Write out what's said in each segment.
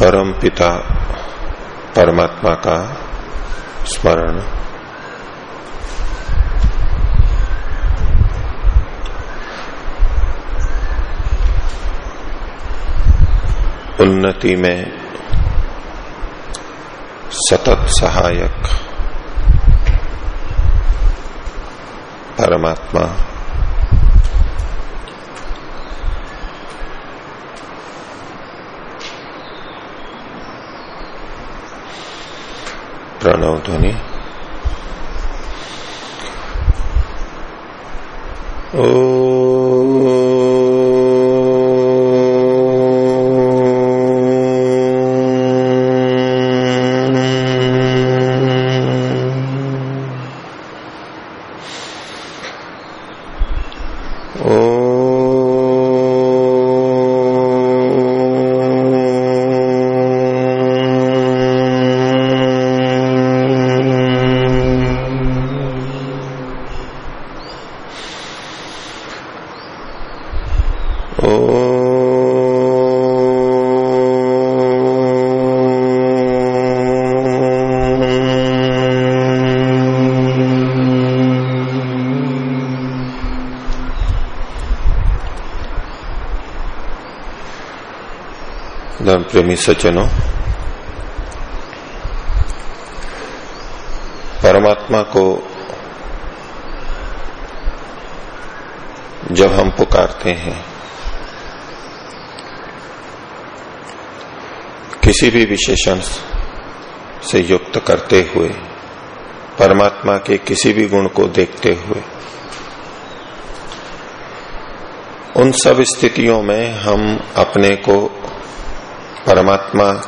परम पिता परमात्मा का स्मरण। उन्नति में सतत सहायक परमात्मा। प्रणव ध्वनि ओ प्रेमी सज्जनों, परमात्मा को जब हम पुकारते हैं, किसी भी विशेषण से युक्त करते हुए, परमात्मा के किसी भी गुण को देखते हुए, उन सब स्थितियों में हम अपने को परमात्मा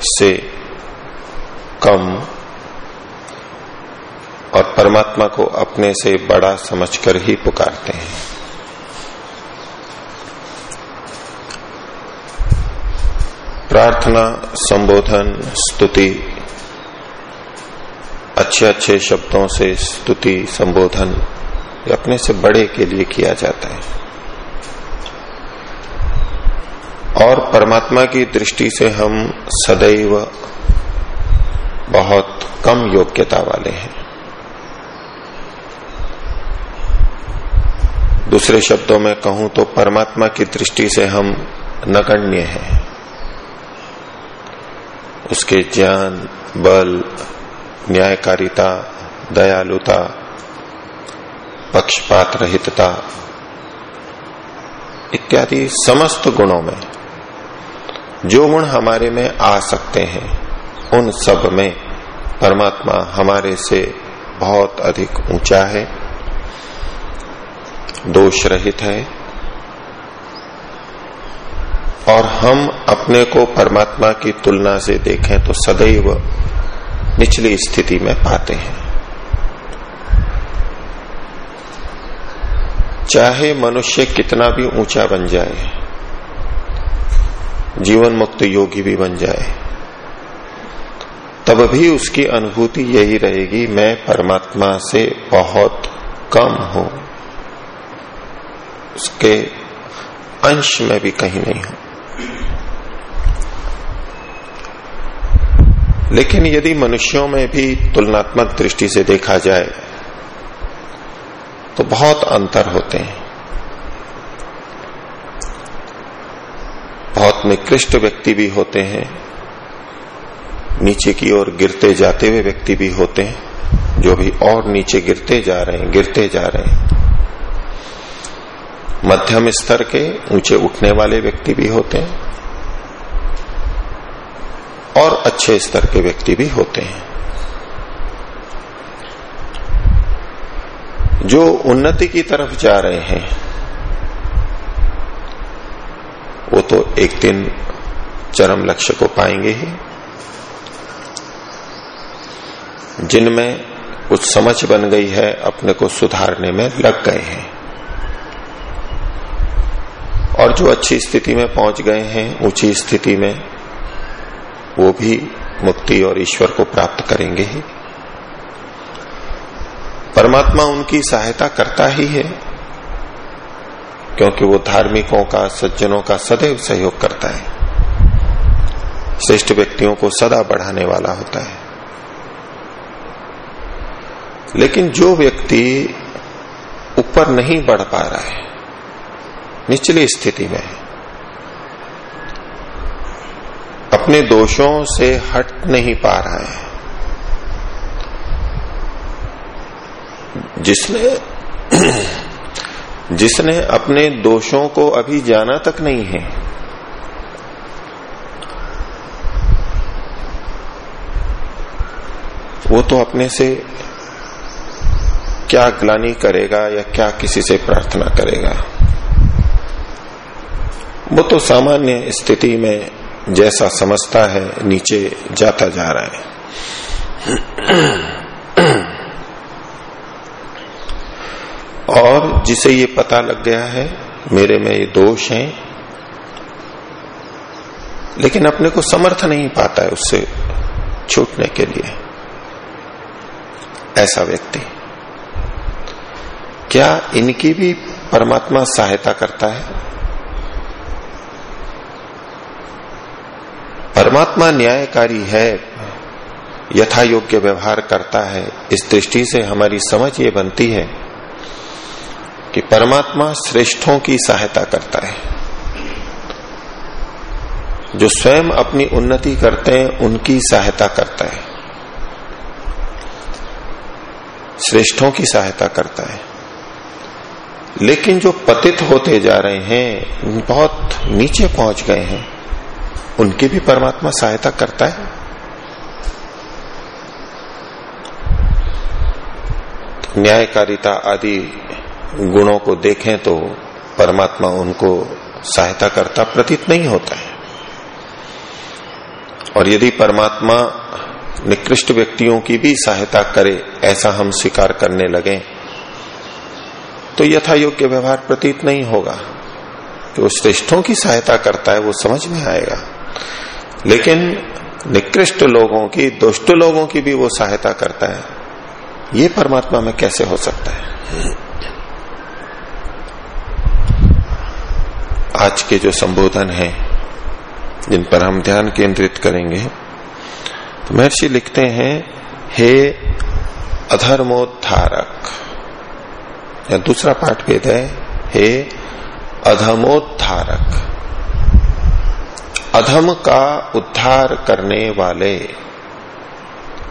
से कम और परमात्मा को अपने से बड़ा समझकर ही पुकारते हैं। प्रार्थना, संबोधन, स्तुति अच्छे अच्छे शब्दों से स्तुति, संबोधन अपने से बड़े के लिए किया जाता है। और परमात्मा की दृष्टि से हम सदैव बहुत कम योग्यता वाले हैं। दूसरे शब्दों में कहूँ तो परमात्मा की दृष्टि से हम नगण्य हैं। उसके ज्ञान, बल, न्यायकारिता, दयालुता, पक्षपात रहितता इत्यादि समस्त गुणों में जो गुण हमारे में आ सकते हैं, उन सब में परमात्मा हमारे से बहुत अधिक ऊँचा है। दोष रहित है। और हम अपने को परमात्मा की तुलना से देखें तो सदैव निचली स्थिति में पाते हैं। चाहे मनुष्य कितना भी ऊँचा बन जाए जीवन मुक्त योगी भी बन जाए। तब भी उसकी अनुभूति यही रहेगी, मैं परमात्मा से बहुत कम हूँ। उसके अंश में भी कहीं नहीं हूँ। लेकिन यदि मनुष्यों में भी तुलनात्मक दृष्टि से देखा जाए तो बहुत अंतर होते हैं। बहुत निकृष्ट व्यक्ति भी होते हैं, नीचे की ओर गिरते जाते हुए व्यक्ति भी होते हैं, जो भी और नीचे गिरते जा रहे हैं, गिरते जा रहे हैं। मध्यम स्तर के ऊँचे उठने वाले व्यक्ति भी होते हैं और अच्छे स्तर के व्यक्ति भी होते हैं। जो उन्नति की तरफ़ जा रहे हैं वो तो एक दिन चरम लक्ष्य को पाएँगे ही। जिनमें कुछ समझ बन गई है, अपने को सुधारने में लग गए हैं। और जो अच्छी स्थिति में पहुँच गए हैं, ऊँची स्थिति में, वो भी मुक्ति और ईश्वर को प्राप्त करेंगे ही। परमात्मा उनकी सहायता करता ही है। क्योंकि वो धार्मिकों का, सज्जनों का सदैव सहयोग करता है। श्रेष्ठ व्यक्तियों को सदा बढ़ाने वाला होता है। लेकिन जो व्यक्ति ऊपर नहीं बढ़ पा रहा है, निचली स्थिति में है अपने दोषों से हट नहीं पा रहा है, जिसने जिसने अपने दोषों को अभी जाना तक नहीं है। वो तो अपने से क्या ग्लानी करेगा या क्या किसी से प्रार्थना करेगा? वो तो सामान्य स्थिति में जैसा समझता है, नीचे जाता जा रहा है। और जिसे ये पता लग गया है, मेरे में ये दोष हैं। लेकिन अपने को समर्थ नहीं पाता है उससे छूटने के लिए। ऐसा व्यक्ति। क्या इनकी भी परमात्मा सहायता करता है? परमात्मा न्यायकारी है यथा योग्य व्यवहार करता है। इस दृष्टि से हमारी समझ ये बनती है कि परमात्मा श्रेष्ठों की सहायता करता है। जो स्वयं अपनी उन्नति करते हैं, उनकी सहायता करता है। श्रेष्ठों की सहायता करता है। लेकिन जो पतित होते जा रहे हैं, बहुत नीचे पहुँच गए हैं, उनकी भी परमात्मा सहायता करता है। न्यायकारिता आदि गुणों को देखें तो परमात्मा उनको सहायता करता प्रतीत नहीं होता है। और यदि परमात्मा निकृष्ट व्यक्तियों की भी सहायता करे, ऐसा हम स्वीकार करने लगे तो यथा योग्य व्यवहार प्रतीत नहीं होगा। कि वो श्रेष्ठों की सहायता करता है, वो समझ में आएगा। लेकिन निकृष्ट लोगों की, दुष्ट लोगों की भी वो सहायता करता है। ये परमात्मा में कैसे हो सकता है? आज के जो संबोधन है, जिन पर हम ध्यान केंद्रित करेंगे तो महर्षि लिखते हैं, हे अधर्मोद्धारक या दूसरा पाठ भेद है, हे अधमोद्धारक अधम का उद्धार करने वाले।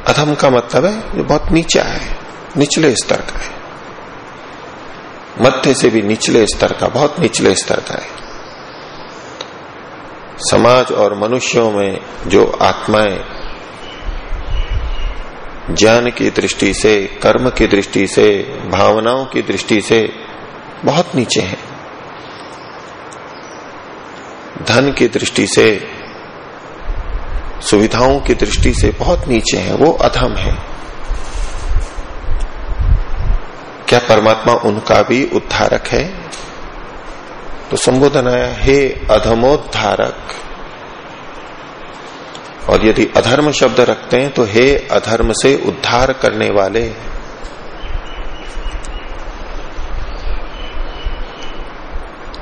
अधम का मतलब है जो बहुत नीचा है, निचले स्तर का है। मध्य से भी निचले स्तर का, बहुत निचले स्तर का है। समाज और मनुष्यों में जो आत्माएँ ज्ञान की दृष्टि से, कर्म की दृष्टि से, भावनाओं की दृष्टि से बहुत नीचे हैं। धन की दृष्टि से, सुविधाओं की दृष्टि से बहुत नीचे हैं, वो अधम है। क्या परमात्मा उनका भी उद्धारक है? तो संबोधन आया हे अधमोद्धारक और यदि अधर्म शब्द रखते हैं तो हे अधर्म से उद्धार करने वाले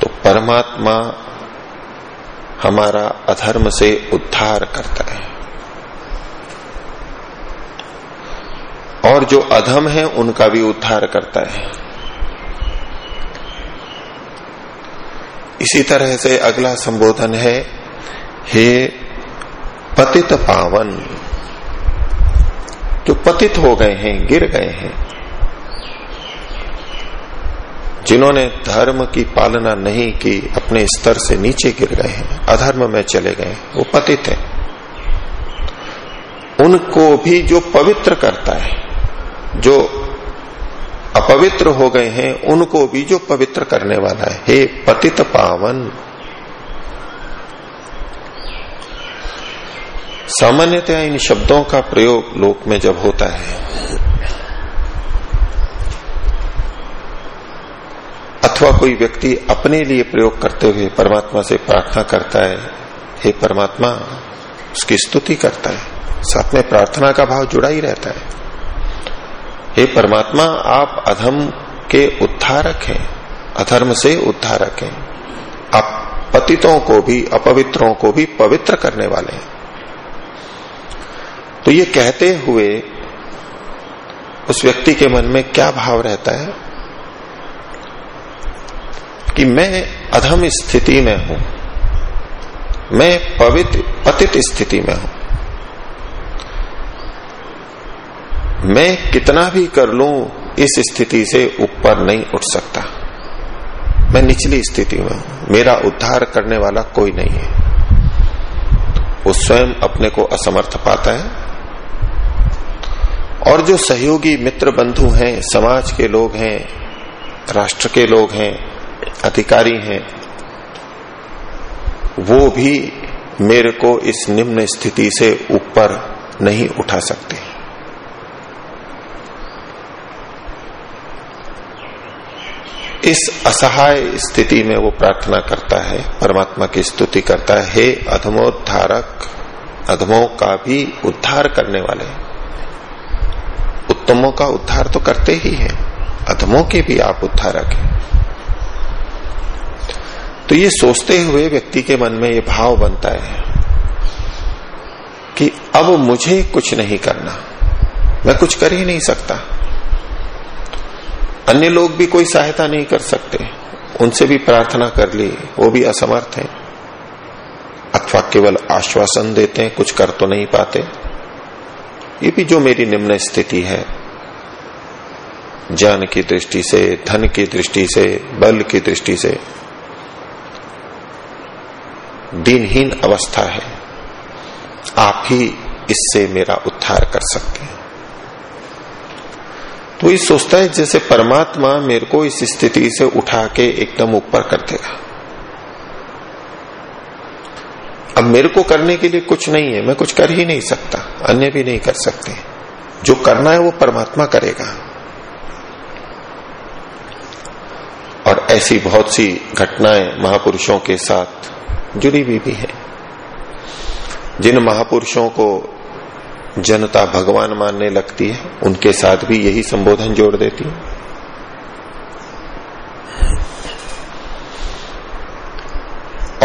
तो परमात्मा हमारा अधर्म से उद्धार करता है। और जो अधम है, उनका भी उद्धार करता है। इसी तरह से अगला संबोधन है, हे पतित पावन, जो पतित हो गए हैं, गिर गए हैं, जिन्होंने धर्म की पालना नहीं की, अपने स्तर से नीचे गिर गए हैं, अधर्म में चले गए वो पतित है। उनको भी जो पवित्र करता है, जो अपवित्र हो गए हैं, उनको भी जो पवित्र करने वाला है। हे पतित पावन। सामान्यतया इन शब्दों का प्रयोग लोक में जब होता है, अथवा कोई व्यक्ति अपने लिए प्रयोग करते हुए परमात्मा से प्रार्थना करता है, हे परमात्मा, उसकी स्तुति करता है, साथ में प्रार्थना का भाव जुड़ा ही रहता है। हे परमात्मा, आप अधम के उद्धारक हैं, अधर्म से उद्धारक हैं। आप पतितों को भी, अपवित्रों को भी पवित्र करने वाले हैं। तो ये कहते हुए उस व्यक्ति के मन में क्या भाव रहता है? कि मैं अधम स्थिति में हूँ। मैं पवित्र पतित स्थिति में हूँ। मैं कितना भी कर लू, इस स्थिति से ऊपर नहीं उठ सकता। मैं निचली स्थिति में हूँ। मेरा उद्धार करने वाला कोई नहीं है। वो स्वयं अपने को असमर्थ पाता है। और जो सहयोगी मित्र बंधु हैं, समाज के लोग हैं, राष्ट्र के लोग हैं, अधिकारी हैं, वो भी मेरे को इस निम्न स्थिति से ऊपर नहीं उठा सकते। इस असहाय स्थिति में वो प्रार्थना करता है, परमात्मा की स्तुति करता है, हे अधमोद्धारक, अधमों का भी उद्धार करने वाले उत्तमों का उद्धार तो करते ही हैं, अधमों के भी आप उद्धारक हैं। तो ये सोचते हुए व्यक्ति के मन में ये भाव बनता है कि अब मुझे कुछ नहीं करना, मैं कुछ कर ही नहीं सकता। अन्य लोग भी कोई सहायता नहीं कर सकते। उनसे भी प्रार्थना कर ली, वो भी असमर्थ हैं। अथवा केवल आश्वासन देते हैं, कुछ कर तो नहीं पाते। ये भी जो मेरी निम्न स्थिति है, ज्ञान की दृष्टि से, धन की दृष्टि से, बल की दृष्टि से, दिनहीन अवस्था है। आप ही इससे मेरा उद्धार कर सकते हैं। तो ये सोचता है जैसे परमात्मा मेरे को इस स्थिति से उठा के एकदम ऊपर कर देगा। अब मेरे को करने के लिए कुछ नहीं है, मैं कुछ कर ही नहीं सकता, अन्य भी नहीं कर सकते। जो करना है वो परमात्मा करेगा। और ऐसी बहुत सी घटनाएँ महापुरुषों के साथ जुड़ी हुई भी है। जिन महापुरुषों को जनता भगवान मानने लगती है, उनके साथ भी यही संबोधन जोड़ देती है।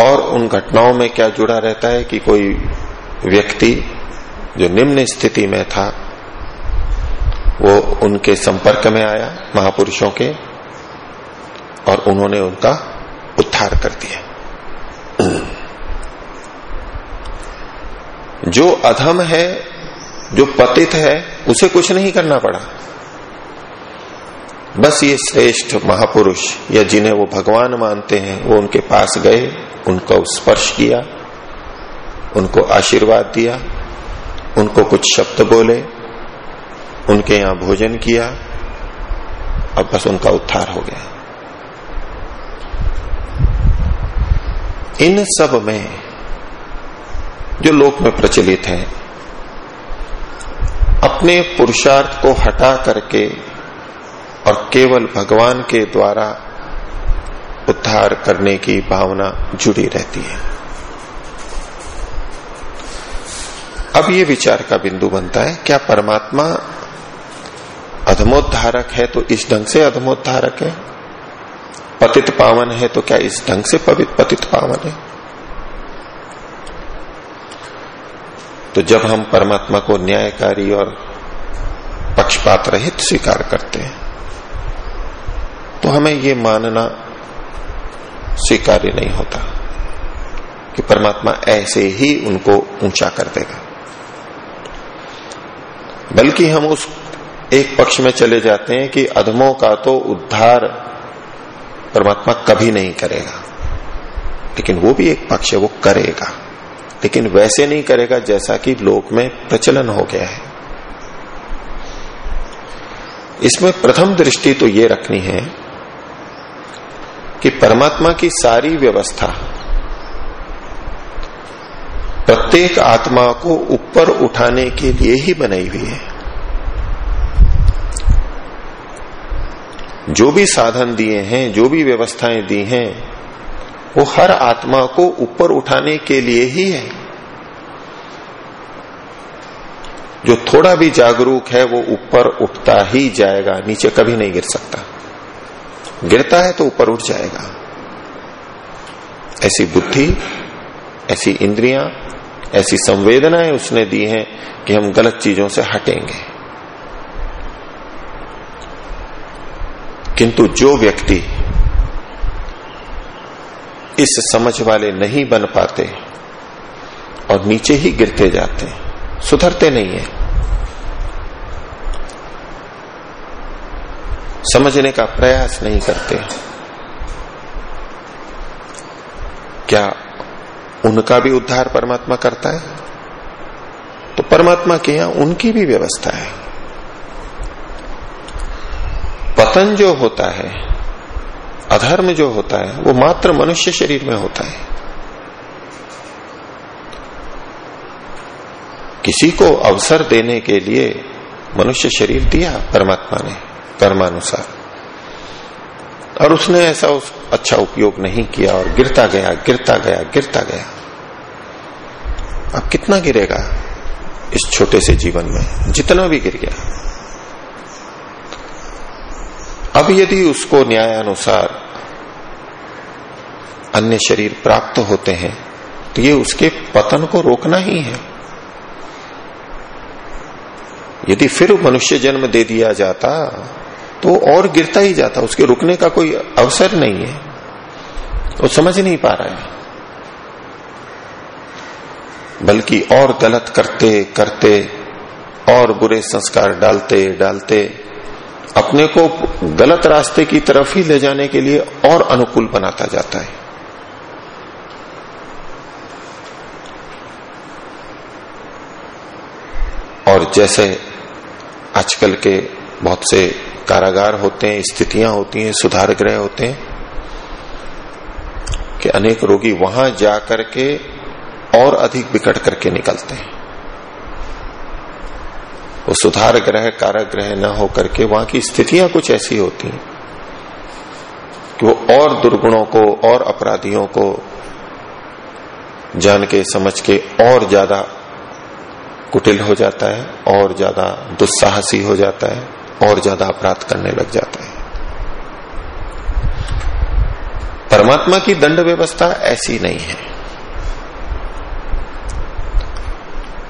और उन घटनाओं में क्या जुड़ा रहता है कि कोई व्यक्ति जो निम्न स्थिति में था, वो उनके संपर्क में आया महापुरुषों के, और उन्होंने उनका उद्धार कर दिया। जो अधम है जो पतित है, उसे कुछ नहीं करना पड़ा। बस ये श्रेष्ठ महापुरुष, या जिन्हें वो भगवान मानते हैं, वो उनके पास गए, उनको स्पर्श किया, उनको आशीर्वाद दिया, उनको कुछ शब्द बोले, उनके यहाँ भोजन किया और बस उनका उद्धार हो गया। इन सब में जो लोक में प्रचलित है अपने पुरुषार्थ को हटा करके और केवल भगवान के द्वारा उद्धार करने की भावना जुड़ी रहती है। अब ये विचार का बिंदु बनता है, क्या परमात्मा अधमोद्धारक है तो इस ढंग से अधमोद्धारक है? पतित पावन है तो क्या इस ढंग से पवित पतित पावन है? तो जब हम परमात्मा को न्यायकारी और पक्षपात रहित स्वीकार करते हैं तो हमें ये मानना स्वीकार्य नहीं होता कि परमात्मा ऐसे ही उनको ऊँचा कर देगा। बल्कि हम उस एक पक्ष में चले जाते हैं कि अधमों का तो उद्धार परमात्मा कभी नहीं करेगा, लेकिन वो भी एक पक्ष है, वो करेगा। लेकिन वैसे नहीं करेगा जैसा कि लोक में प्रचलन हो गया है। इसमें प्रथम दृष्टि तो ये रखनी है कि परमात्मा की सारी व्यवस्था प्रत्येक आत्मा को ऊपर उठाने के लिए ही बनाई हुई है। जो भी साधन दिए हैं, जो भी व्यवस्थाएँ दी हैं वो हर आत्मा को ऊपर उठाने के लिए ही है। जो थोड़ा भी जागरूक है, वो ऊपर उठता ही जाएगा, नीचे कभी नहीं गिर सकता। गिरता है तो ऊपर उठ जाएगा। ऐसी बुद्धि, ऐसी इंद्रियाँ, ऐसी संवेदनाएँ उसने दी हैं कि हम गलत चीज़ों से हटेंगे। किंतु जो व्यक्ति इस समझ वाले नहीं बन पाते और नीचे ही गिरते जाते सुधरते नहीं है। समझने का प्रयास नहीं करते। क्या उनका भी उद्धार परमात्मा करता है? तो परमात्मा के यहाँ उनकी भी व्यवस्था है। पतन जो होता है अधर्म जो होता है, वो मात्र मनुष्य शरीर में होता है। किसी को अवसर देने के लिए मनुष्य शरीर दिया परमात्मा ने कर्मानुसार और उसने ऐसा उस अच्छा उपयोग नहीं किया और गिरता गया गिरता गया गिरता गया। अब कितना गिरेगा इस छोटे से जीवन में? जितना भी गिर गया। अब यदि उसको न्यायानुसार अन्य शरीर प्राप्त होते हैं तो ये उसके पतन को रोकना ही है। यदि फिर मनुष्य जन्म दे दिया जाता तो और गिरता ही जाता, उसके रुकने का कोई अवसर नहीं है। वो समझ नहीं पा रहा है। बल्कि और गलत करते करते, और बुरे संस्कार डालते डालते अपने को गलत रास्ते की तरफ़ ही ले जाने के लिए और अनुकूल बनाता जाता है। और जैसे आजकल के बहुत से कारागार होते हैं, स्थितियाँ होती हैं, सुधार गृह होते हैं, कि अनेक रोगी वहाँ जाकर के और अधिक बिकट करके निकलते हैं। वो सुधार ग्रह कारक ग्रह न होकर के वहाँ की स्थितियाँ कुछ ऐसी होती हैं कि वो और दुर्गुणों को, और अपराधियों को जान के, समझ के और ज़्यादा कुटिल हो जाता है, और ज़्यादा दुस्साहसी हो जाता है, और ज़्यादा अपराध करने लग जाता है। परमात्मा की दंड व्यवस्था ऐसी नहीं है।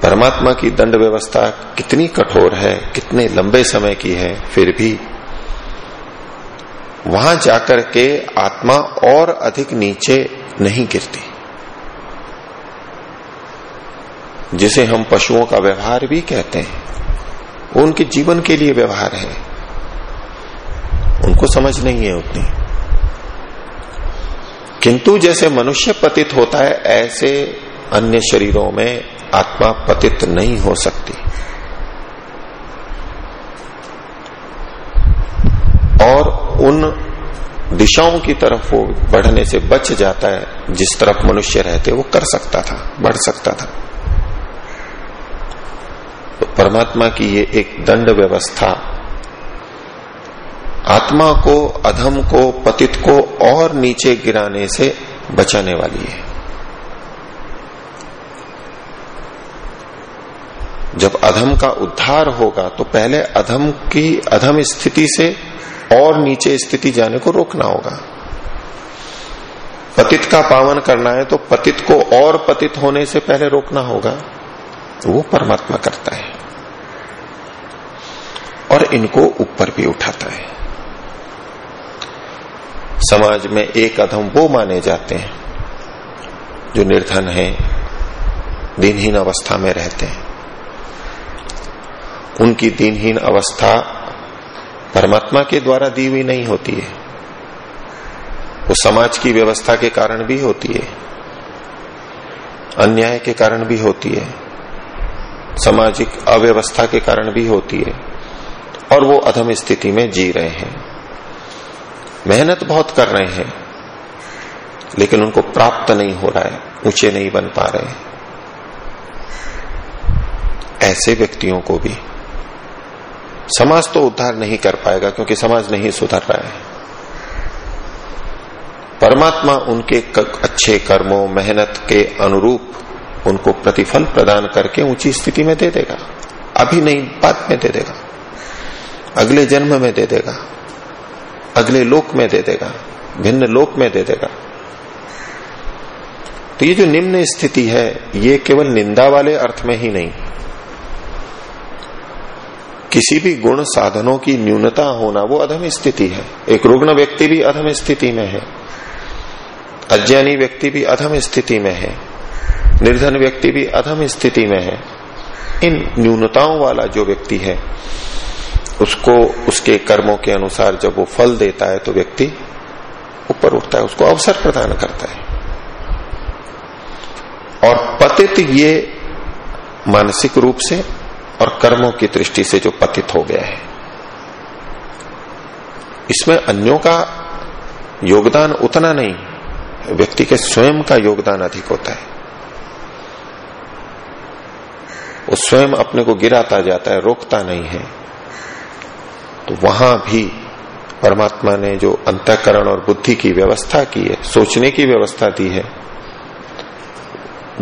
परमात्मा की दंड व्यवस्था कितनी कठोर है, कितने लंबे समय की है, फिर भी वहाँ जाकर के आत्मा और अधिक नीचे नहीं गिरती। जिसे हम पशुओं का व्यवहार भी कहते हैं, वो उनके जीवन के लिए व्यवहार है। उनको समझ नहीं है उतनी। किंतु जैसे मनुष्य पतित होता है, ऐसे अन्य शरीरों में आत्मा पतित नहीं हो सकती। और उन दिशाओं की तरफ़ वो बढ़ने से बच जाता है, जिस तरफ़ मनुष्य रहते, वो कर सकता था, बढ़ सकता था। तो परमात्मा की ये एक दंड व्यवस्था, आत्मा को, अधम को, पतित को और नीचे गिराने से बचाने वाली है। जब अधम का उद्धार होगा तो पहले अधम की, अधम स्थिति से और नीचे स्थिति जाने को रोकना होगा। पतित का पावन करना है तो पतित को और पतित होने से पहले रोकना होगा। वो परमात्मा करता है। और इनको ऊपर भी उठाता है। समाज में एक अधम वो माने जाते हैं, जो निर्धन है, दिनहीन अवस्था में रहते हैं। उनकी दिनहीन अवस्था परमात्मा के द्वारा दी हुई नहीं होती है। वो समाज की व्यवस्था के कारण भी होती है। अन्याय के कारण भी होती है। सामाजिक अव्यवस्था के कारण भी होती है। और वो अधम स्थिति में जी रहे हैं। मेहनत बहुत कर रहे हैं, लेकिन उनको प्राप्त नहीं हो रहा है, ऊँचे नहीं बन पा रहे ऐसे व्यक्तियों को भी समाज तो उद्धार नहीं कर पाएगा, क्योंकि समाज नहीं सुधर रहा है। परमात्मा उनके अच्छे कर्मों, मेहनत के अनुरूप उनको प्रतिफल प्रदान करके ऊँची स्थिति में दे देगा। अभी नहीं बाद में दे देगा। अगले जन्म में दे देगा। अगले लोक में दे देगा। भिन्न लोक में दे देगा। तो ये जो निम्न स्थिति है, ये केवल निंदा वाले अर्थ में ही नहीं। किसी भी गुण साधनों की न्यूनता होना वो अधम स्थिति है। एक रुग्ण व्यक्ति भी अधम स्थिति में है। अज्ञानी व्यक्ति भी अधम स्थिति में है। निर्धन व्यक्ति भी अधम स्थिति में है। इन न्यूनताओं वाला जो व्यक्ति है, उसको, उसके कर्मों के अनुसार जब वो फल देता है तो व्यक्ति ऊपर उठता है, उसको अवसर प्रदान करता है। और पतित ये मानसिक रूप से और कर्मों की दृष्टि से जो पतित हो गया है। इसमें अन्यों का योगदान उतना नहीं, व्यक्ति के स्वयं का योगदान अधिक होता है। वो स्वयं अपने को गिराता जाता है, रोकता नहीं है। तो वहाँ भी परमात्मा ने जो अंतकरण और बुद्धि की व्यवस्था की है, सोचने की व्यवस्था दी है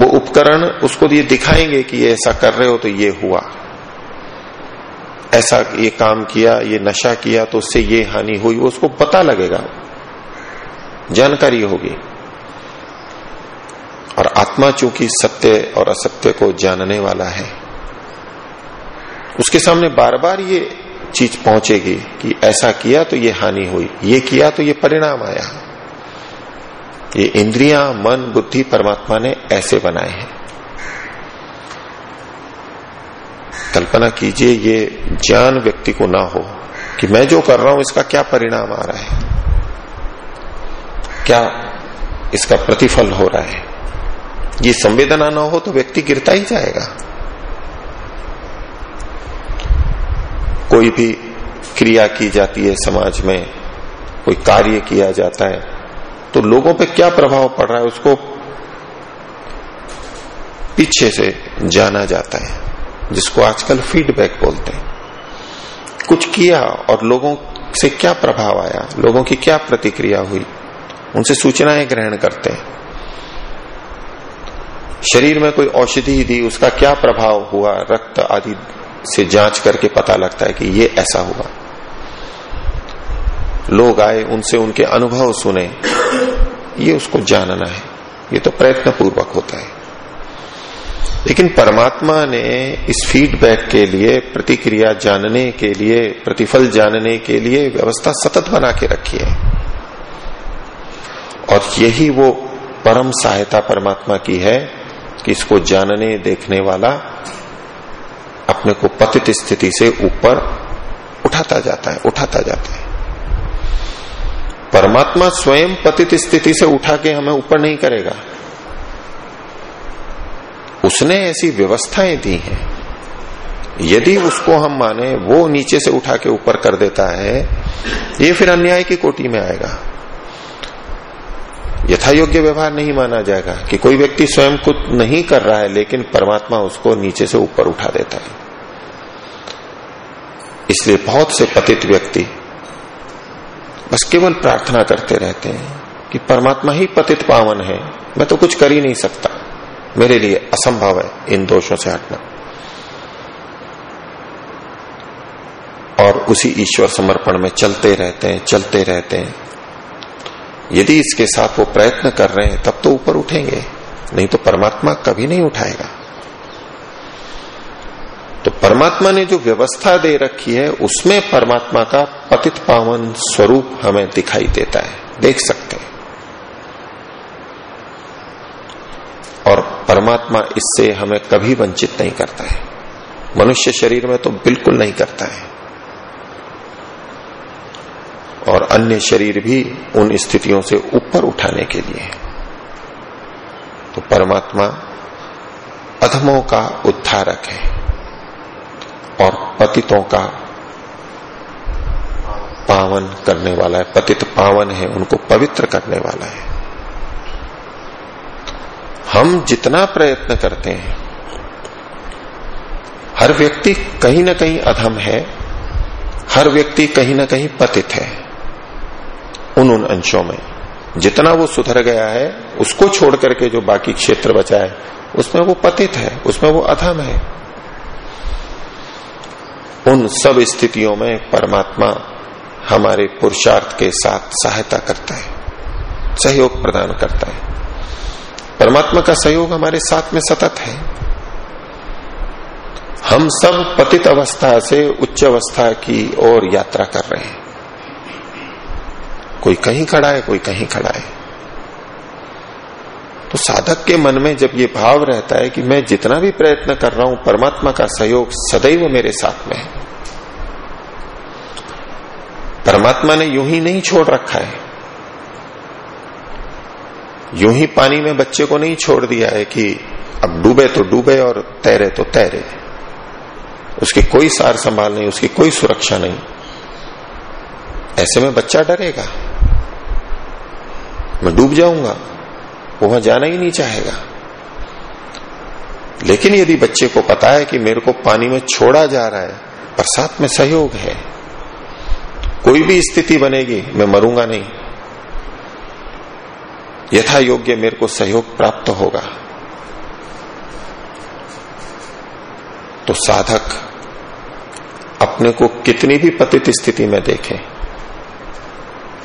वो उपकरण उसको ये दिखाएँगे कि ये ऐसा कर रहे हो तो ये हुआ। ऐसा ये काम किया, ये नशा किया तो उससे ये हानि हुई, वो उसको पता लगेगा। जानकारी होगी। और आत्मा चूँकि सत्य और असत्य को जानने वाला है, उसके सामने बार बार ये चीज़ पहुंचेगी कि ऐसा किया तो ये हानि हुई, ये किया तो ये परिणाम आया। ये इंद्रियाँ, मन, बुद्धि, परमात्मा ने ऐसे बनाए हैं। कल्पना कीजिए, ये ज्ञान व्यक्ति को ना हो कि मैं जो कर रहा हूँ, इसका क्या परिणाम आ रहा है? क्या इसका प्रतिफल हो रहा है? ये संवेदना ना हो तो व्यक्ति गिरता ही जाएगा। कोई भी क्रिया की जाती है समाज में, कोई कार्य किया जाता है तो लोगों पे क्या प्रभाव पड़ रहा है उसको पीछे से जाना जाता है, जिसको आजकल फीडबैक बोलते हैं। कुछ किया और लोगों से क्या प्रभाव आया, लोगों की क्या प्रतिक्रिया हुई, उनसे सूचनाएँ ग्रहण करते हैं। शरीर में कोई औषधि दी, उसका क्या प्रभाव हुआ, रक्त आदि से जाँच करके पता लगता है कि ये ऐसा हुआ। लोग आए, उनसे उनके अनुभव सुने। ये उसको जानना है। ये तो प्रयत्न पूर्वक होता है। लेकिन परमात्मा ने इस फीडबैक के लिए, प्रतिक्रिया जानने के लिए, प्रतिफल जानने के लिए व्यवस्था सतत बना के रखी है। और यही वो परम सहायता परमात्मा की है कि इसको जानने, देखने वाला अपने को पतित स्थिति से ऊपर उठाता जाता है, उठाता जाता है। परमात्मा स्वयं पतित स्थिति से उठा के हमें ऊपर नहीं करेगा। उसने ऐसी व्यवस्थाएँ दी हैं। यदि उसको हम माने, वो नीचे से उठा के ऊपर कर देता है, ये फिर अन्याय की कोटि में आएगा। यथा योग्य व्यवहार नहीं माना जाएगा कि कोई व्यक्ति स्वयं कुछ नहीं कर रहा है, लेकिन परमात्मा उसको नीचे से ऊपर उठा देता है। इसलिए बहुत से पतित व्यक्ति बस केवल प्रार्थना करते रहते हैं कि परमात्मा ही पतित पावन है। मैं तो कुछ कर ही नहीं सकता। मेरे लिए असंभव है इन दोषों से हटना। और उसी ईश्वर समर्पण में चलते रहते हैं, चलते रहते हैं। यदि इसके साथ वो प्रयत्न कर रहे हैं, तब तो ऊपर उठेंगे, नहीं तो परमात्मा कभी नहीं उठाएगा। तो परमात्मा ने जो व्यवस्था दे रखी है, उसमें परमात्मा का पतित पावन स्वरूप हमें दिखाई देता है। देख सकते हैं। और परमात्मा इससे हमें कभी वंचित नहीं करता है। मनुष्य शरीर में तो बिल्कुल नहीं करता है। और अन्य शरीर भी उन स्थितियों से ऊपर उठाने के लिए तो परमात्मा अधमों का उद्धारक है। और पतितों का पावन करने वाला है। पतित पावन है, उनको पवित्र करने वाला है। हम जितना प्रयत्न करते हैं, हर व्यक्ति कहीं ना कहीं अधम है, हर व्यक्ति कहीं ना कहीं पतित है, उन उन अंशों में। जितना वो सुधर गया है, उसको छोड़ करके जो बाकी क्षेत्र बचा है, उसमें वो पतित है, उसमें वो अधम है। उन सब स्थितियों में परमात्मा हमारे पुरुषार्थ के साथ सहायता करता है, सहयोग प्रदान करता है। परमात्मा का सहयोग हमारे साथ में सतत है। हम सब पतित अवस्था से उच्च अवस्था की ओर यात्रा कर रहे हैं। कोई कहीं खड़ा है, कोई कहीं खड़ा है। तो साधक के मन में जब ये भाव रहता है कि मैं जितना भी प्रयत्न कर रहा हूँ, परमात्मा का सहयोग सदैव मेरे साथ में है। परमात्मा ने यूँ ही नहीं छोड़ रखा है। यूँ ही पानी में बच्चे को नहीं छोड़ दिया है कि अब डूबे तो डूबे और तैरे तो तैरे। उसकी कोई सार संभाल नहीं, उसकी कोई सुरक्षा नहीं। ऐसे में बच्चा डरेगा। मैं डूब जाऊँगा। वो वहाँ जाना ही नहीं चाहेगा। लेकिन यदि बच्चे को पता है कि मेरे को पानी में छोड़ा जा रहा है पर साथ में सहयोग है। कोई भी स्थिति बनेगी, मैं मरूँगा नहीं। यथा योग्य मेरे को सहयोग प्राप्त होगा। तो साधक अपने को कितनी भी पतित स्थिति में देखे।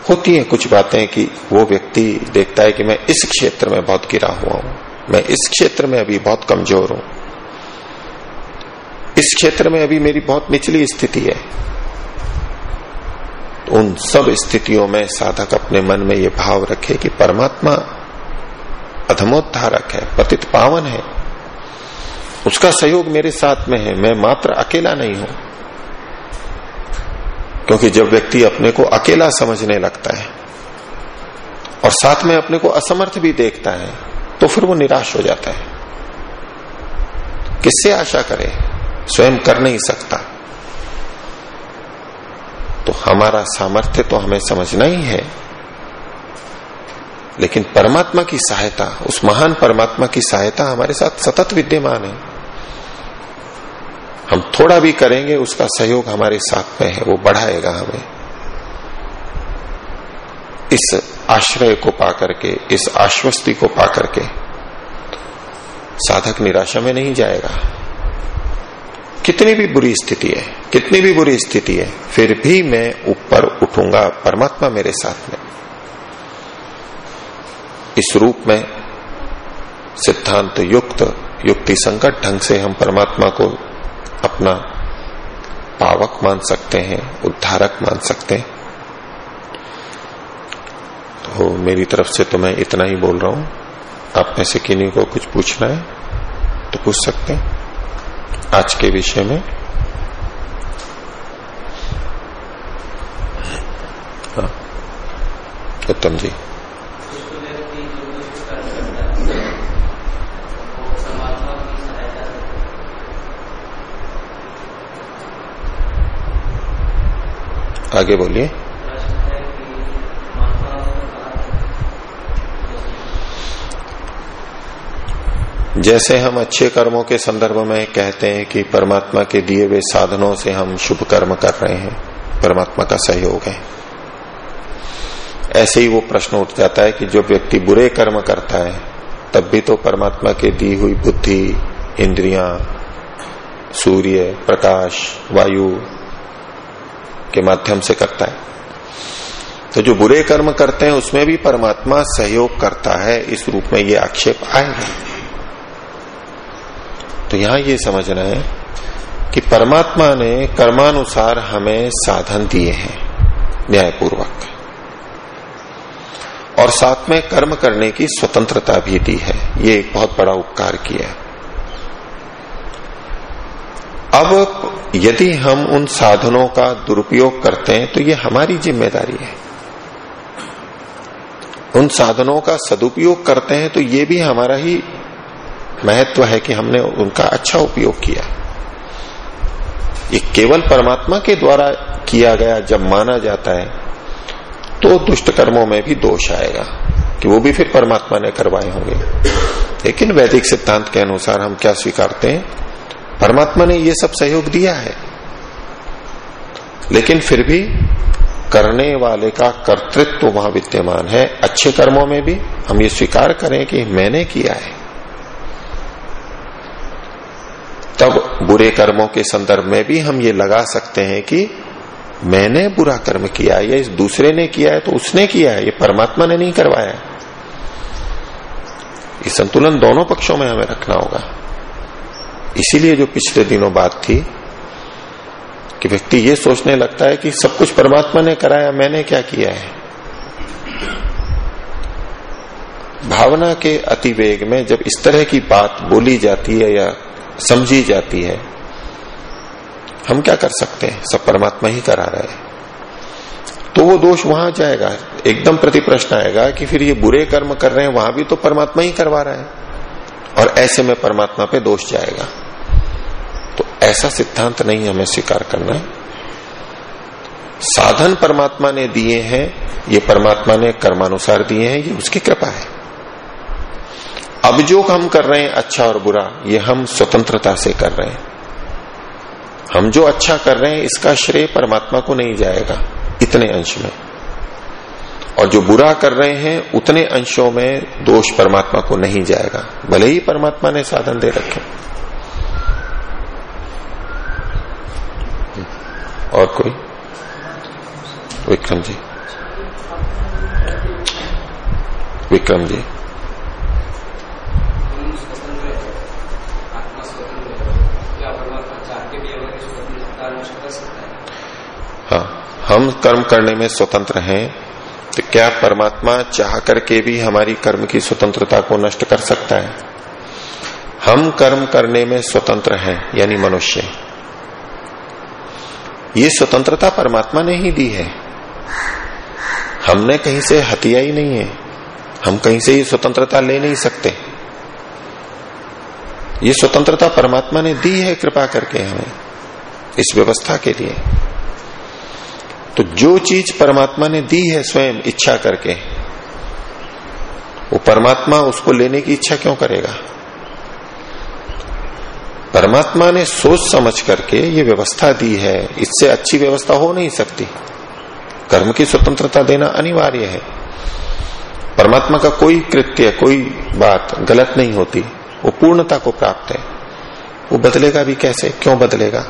होती है कुछ बातें कि वो व्यक्ति देखता है कि मैं इस क्षेत्र में बहुत गिरा हुआ हूँ, मैं इस क्षेत्र में अभी बहुत कमज़ोर हूँ। इस क्षेत्र में अभी मेरी बहुत निचली स्थिति है। तो उन सब स्थितियों में साधक अपने मन में ये भाव रखे कि परमात्मा अधमोद्धारक है, पतित पावन है। उसका सहयोग मेरे साथ में है, मैं मात्र अकेला नहीं हूँ। क्योंकि जब व्यक्ति अपने को अकेला समझने लगता है और साथ में अपने को असमर्थ भी देखता है तो फिर वो निराश हो जाता है। किससे आशा करे? स्वयं कर नहीं सकता। तो हमारा सामर्थ्य तो हमें समझना ही है। लेकिन परमात्मा की सहायता, उस महान परमात्मा की सहायता हमारे साथ सतत विद्यमान है। थोड़ा भी करेंगे, उसका सहयोग हमारे साथ में है, वो बढ़ाएगा हमें। इस आश्रय को पाकर के, इस आश्वस्ति को पाकर के, साधक निराशा में नहीं जाएगा। कितनी भी बुरी स्थिति है, कितनी भी बुरी स्थिति है, फिर भी मैं ऊपर उठूँगा, परमात्मा मेरे साथ में। इस रूप में सिद्धांत युक्त, युक्ति संकट ढंग से हम परमात्मा को अपना पावक मान सकते हैं, उद्धारक मान सकते हैं। तो मेरी तरफ़ से तो मैं इतना ही बोल रहा हूँ। आप में से किन्हीं को कुछ पूछना है तो पूछ सकते हैं। आज के विषय में। हाँ। उत्तम जी। आगे बोलिए। जैसे हम अच्छे कर्मों के संदर्भ में कहते हैं कि परमात्मा के दिए हुए साधनों से हम शुभ कर्म कर रहे हैं, परमात्मा का सहयोग है। ऐसे ही वो प्रश्न उठ जाता है कि जो व्यक्ति बुरे कर्म करता है, तब भी तो परमात्मा के दी हुई बुद्धि, इंद्रियाँ, सूर्य, प्रकाश, वायु के माध्यम से करता है। तो जो बुरे कर्म करते हैं, उसमें भी परमात्मा सहयोग करता है। इस रूप में ये आक्षेप आएगा तो यहाँ ये समझना है कि परमात्मा ने कर्मानुसार हमें साधन दिए हैं, न्यायपूर्वक। और साथ में कर्म करने की स्वतंत्रता भी दी है। ये एक बहुत बड़ा उपकार किया है। अब यदि हम उन साधनों का दुरुपयोग करते हैं तो ये हमारी ज़िम्मेदारी है। उन साधनों का सदुपयोग करते हैं तो ये भी हमारा ही महत्व है कि हमने उनका अच्छा उपयोग किया। ये केवल परमात्मा के द्वारा किया गया जब माना जाता है तो दुष्ट कर्मों में भी दोष आएगा, कि वो भी फिर परमात्मा ने करवाए होंगे। लेकिन वैदिक सिद्धांत के अनुसार हम क्या स्वीकारते हैं? परमात्मा ने ये सब सहयोग दिया है। लेकिन फिर भी करने वाले का कर्तृत्व वहाँ विद्यमान है। अच्छे कर्मों में भी हम ये स्वीकार करें कि मैंने किया है। तब बुरे कर्मों के संदर्भ में भी हम ये लगा सकते हैं कि मैंने बुरा कर्म किया है या इस दूसरे ने किया है तो उसने किया है, ये परमात्मा ने नहीं करवाया। ये संतुलन दोनों पक्षों में हमें रखना होगा। इसीलिए जो पिछले दिनों बात थी कि व्यक्ति ये सोचने लगता है कि सब कुछ परमात्मा ने कराया, मैंने क्या किया है? भावना के अतिवेग में जब इस तरह की बात बोली जाती है या समझी जाती है, हम क्या कर सकते हैं? सब परमात्मा ही करा रहे हैं। तो वो दोष वहाँ जाएगा। एकदम प्रति प्रश्न आएगा कि फिर ये बुरे कर्म कर रहे हैं, वहाँ भी तो परमात्मा ही करवा रहा है। और ऐसे में परमात्मा पे दोष जाएगा। तो ऐसा सिद्धांत नहीं हमें स्वीकार करना। है साधन परमात्मा ने दिए हैं, ये परमात्मा ने कर्मानुसार दिए हैं, ये उसकी कृपा है। अब जो हम कर रहे हैं अच्छा और बुरा, ये हम स्वतंत्रता से कर रहे हैं। हम जो अच्छा कर रहे हैं, इसका श्रेय परमात्मा को नहीं जाएगा, इतने अंश में। और जो बुरा कर रहे हैं, उतने अंशों में दोष परमात्मा को नहीं जाएगा। भले ही परमात्मा ने साधन दे रखे। और कोई? विक्रम जी। विक्रम जी। हाँ हम कर्म करने में स्वतंत्र हैं तो क्या परमात्मा चाह करके भी हमारी कर्म की स्वतंत्रता को नष्ट कर सकता है? हम कर्म करने में स्वतंत्र हैं, यानी मनुष्य। ये स्वतंत्रता परमात्मा ने ही दी है। हमने कहीं से हतिया ही नहीं है। हम कहीं से ये स्वतंत्रता ले नहीं सकते। ये स्वतंत्रता परमात्मा ने दी है कृपा करके हमें, इस व्यवस्था के लिए। तो जो चीज़ परमात्मा ने दी है स्वयं इच्छा करके, वो परमात्मा उसको लेने की इच्छा क्यों करेगा? परमात्मा ने सोच समझ करके ये व्यवस्था दी है, इससे अच्छी व्यवस्था हो नहीं सकती। कर्म की स्वतंत्रता देना अनिवार्य है। परमात्मा का कोई कृत्य, कोई बात गलत नहीं होती, वो पूर्णता को प्राप्त है। वो बदलेगा भी कैसे? क्यों बदलेगा?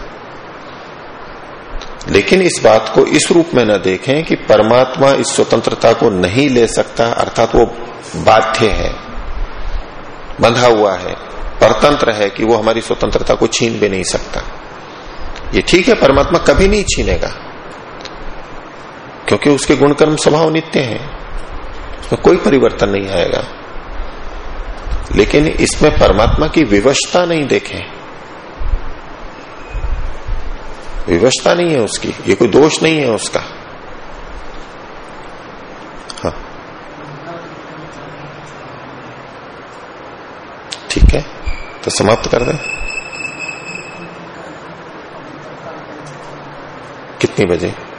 लेकिन इस बात को इस रूप में न देखें कि परमात्मा इस स्वतंत्रता को नहीं ले सकता, अर्थात वो बाध्य है, बंधा हुआ है। परतंत्र है कि वो हमारी स्वतंत्रता को छीन भी नहीं सकता। ये ठीक है, परमात्मा कभी नहीं छीनेगा, क्योंकि उसके गुणकर्म स्वभाव नित्य है, उसमें कोई परिवर्तन नहीं आएगा। लेकिन इसमें परमात्मा की विवशता नहीं देखें। विवशता नहीं है उसकी, ये कोई दोष नहीं है उसका। हाँ। ठीक है? तो समाप्त कर दें। कितनी बजे?